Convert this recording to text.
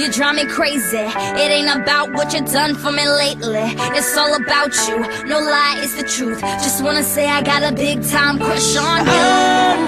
You drive me crazy. It ain't about what you done for me lately. It's all about you. No lie, it's the truth. Just wanna say I got a big time crush on you. Oh.